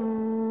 Hello.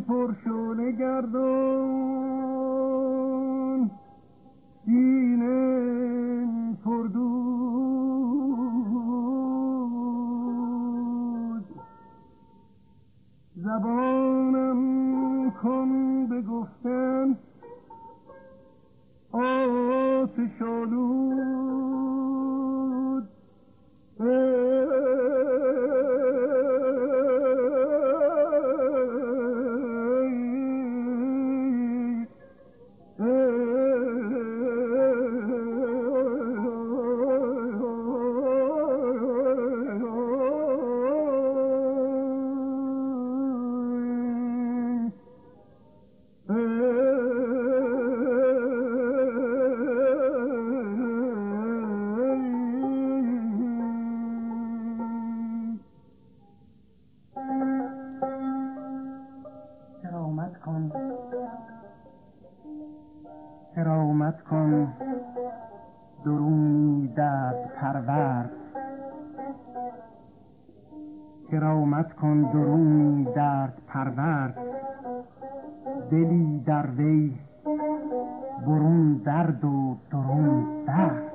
پرشونه گردون کرامت کن؟ درونی درد پرورد. کرامت کن درونی درد پرورد؟ دلی در وی برون درد و درون درد.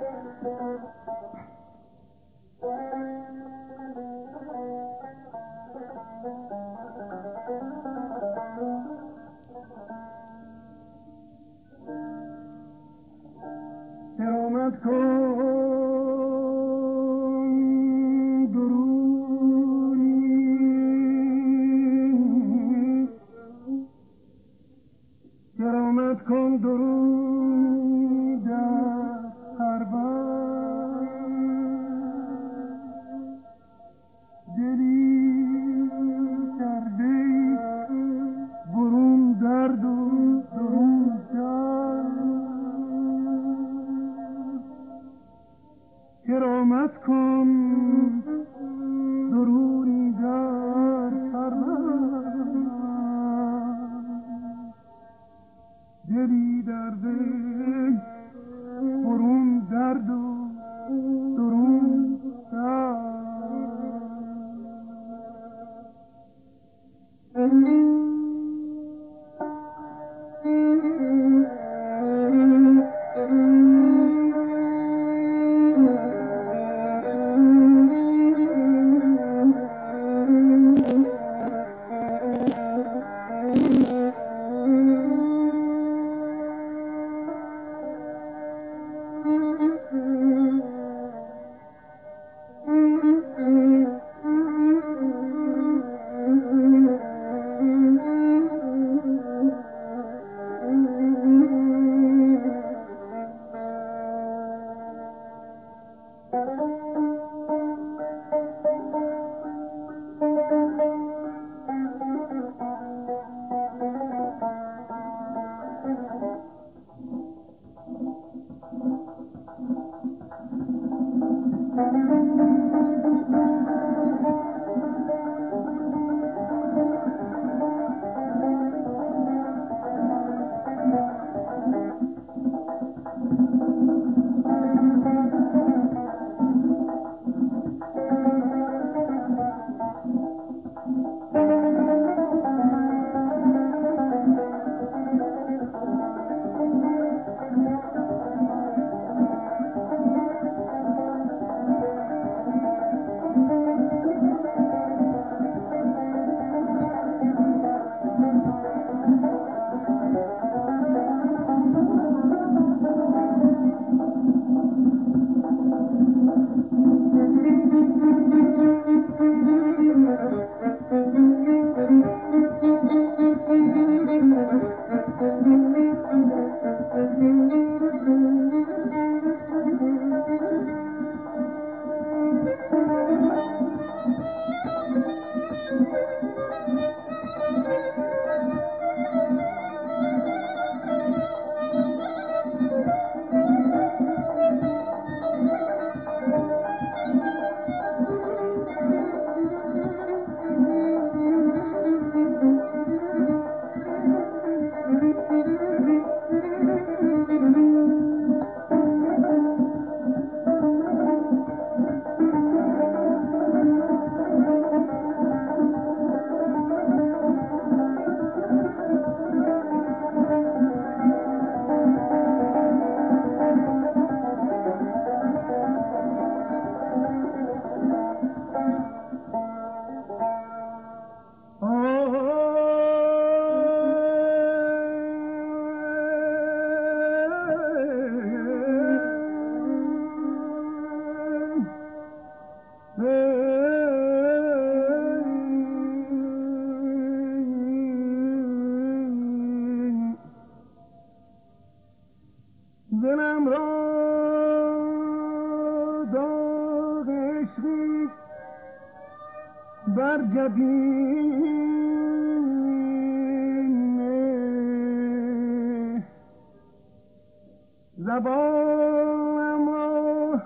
زبانم و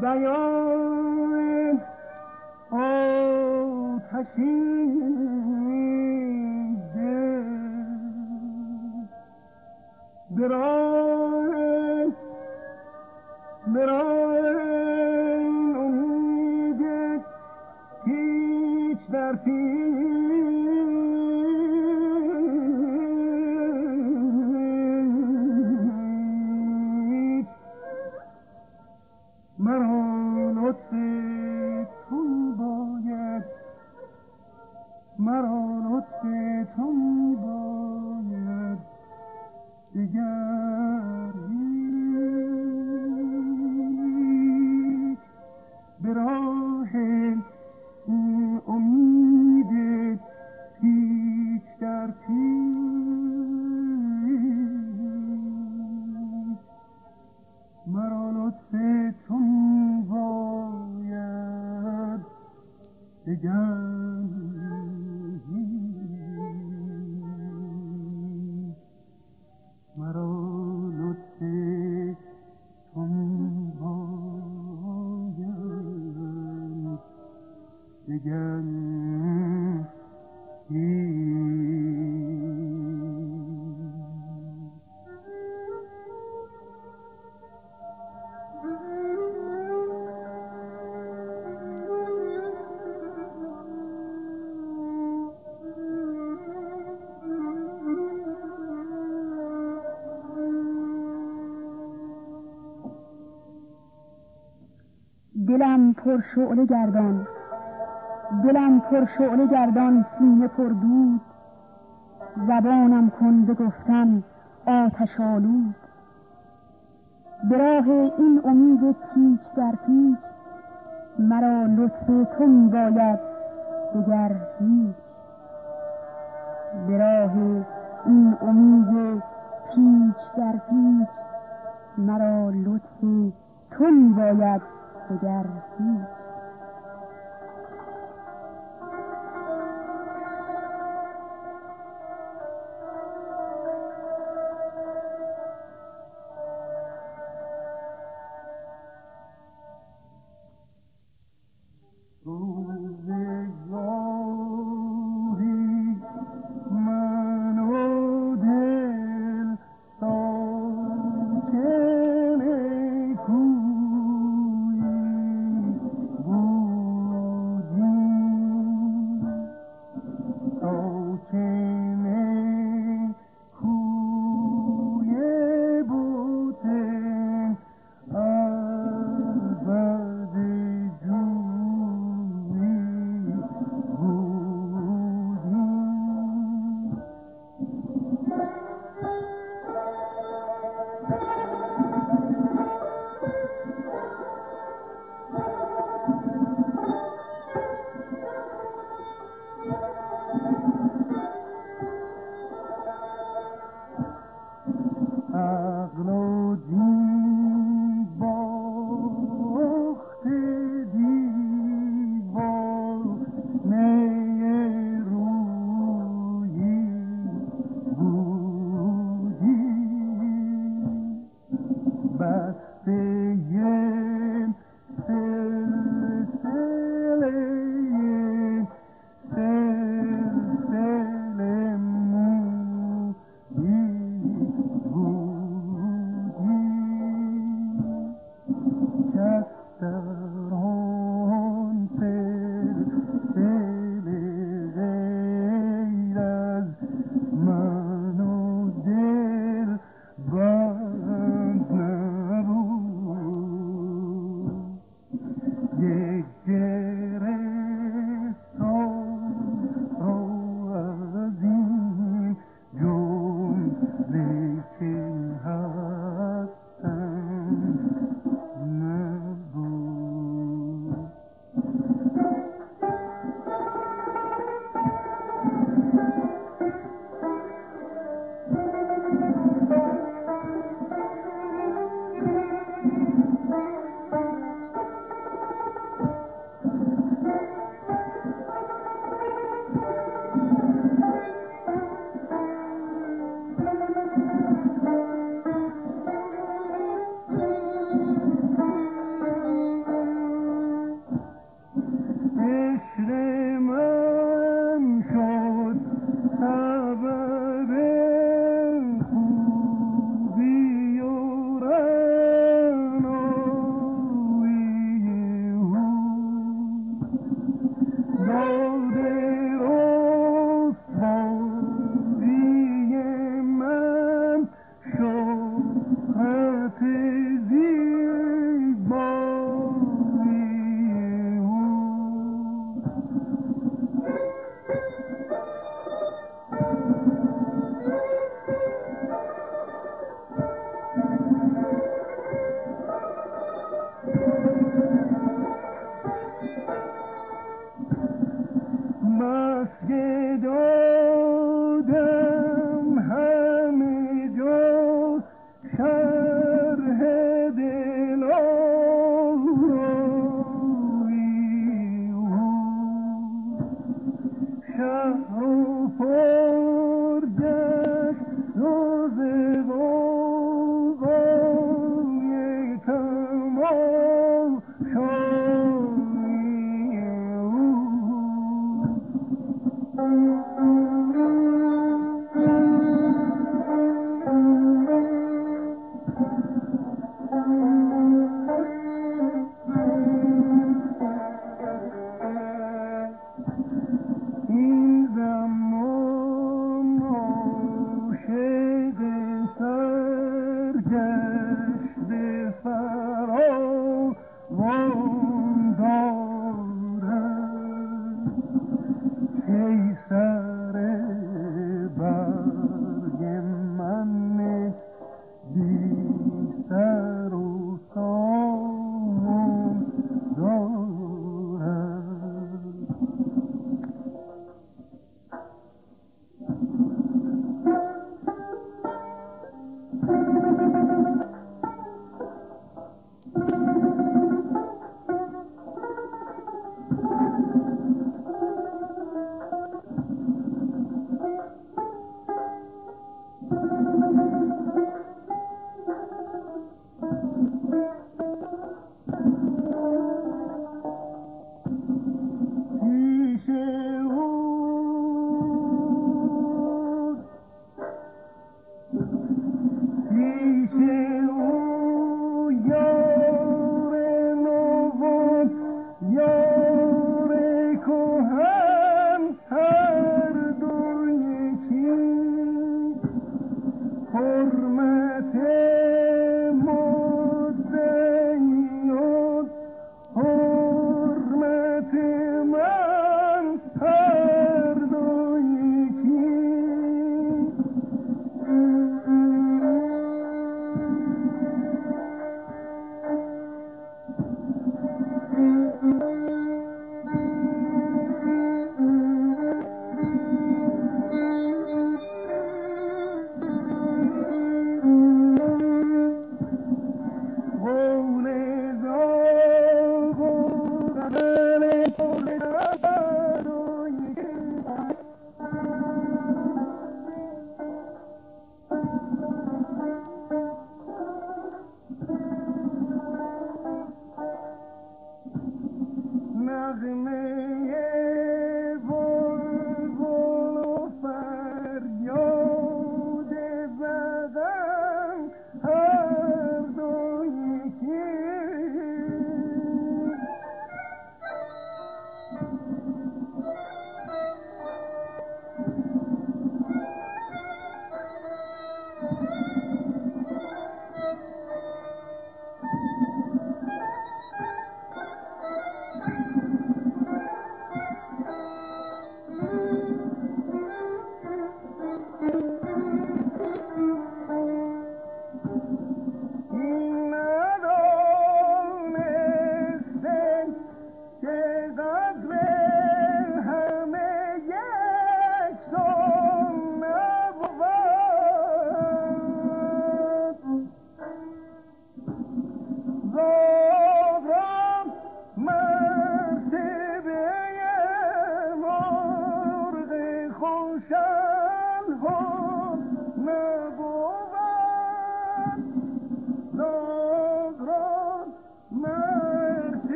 بیان. آتشین دل دلم پر شعله گردان. دلم پر شعله گردان سینه پر دود. زبانم کن به گفتن آتش آلود. به راه این امید پیچ در پیچ مرا لطف تو می باید دگر هیچ. به راه این امید پیچ در پیچ مرا لطف تو می باید دگر هیچ change. Yeah.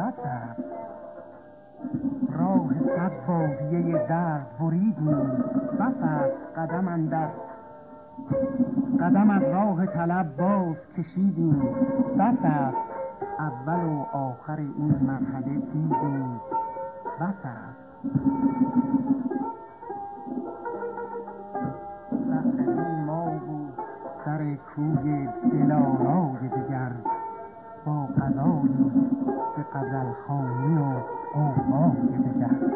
بس است راه صد بادیه درد بریدیم بس است قدم اندر. قدم از راه طلب باز کشیدیم بس است اول و آخر این مرحله دیدیم بس است. سختی ما بود سر کوی دلارای دگر با غذایی به غزلخانی و قوقای دگر